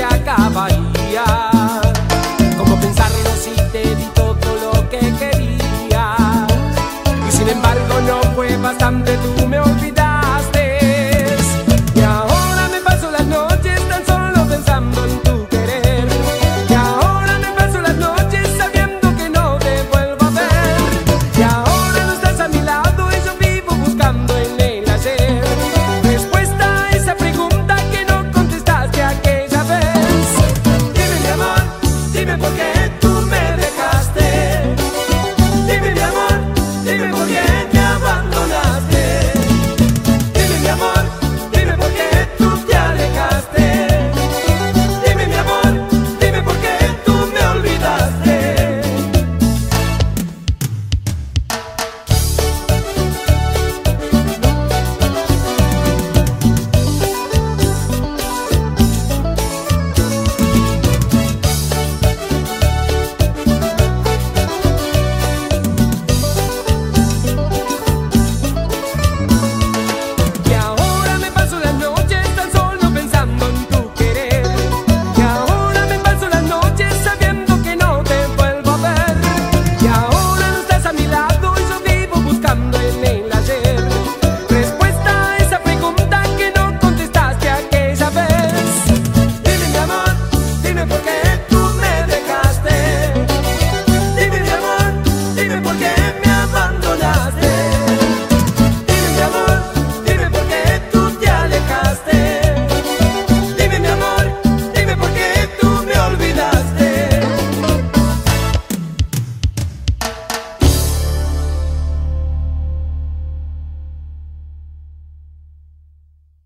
se acaba.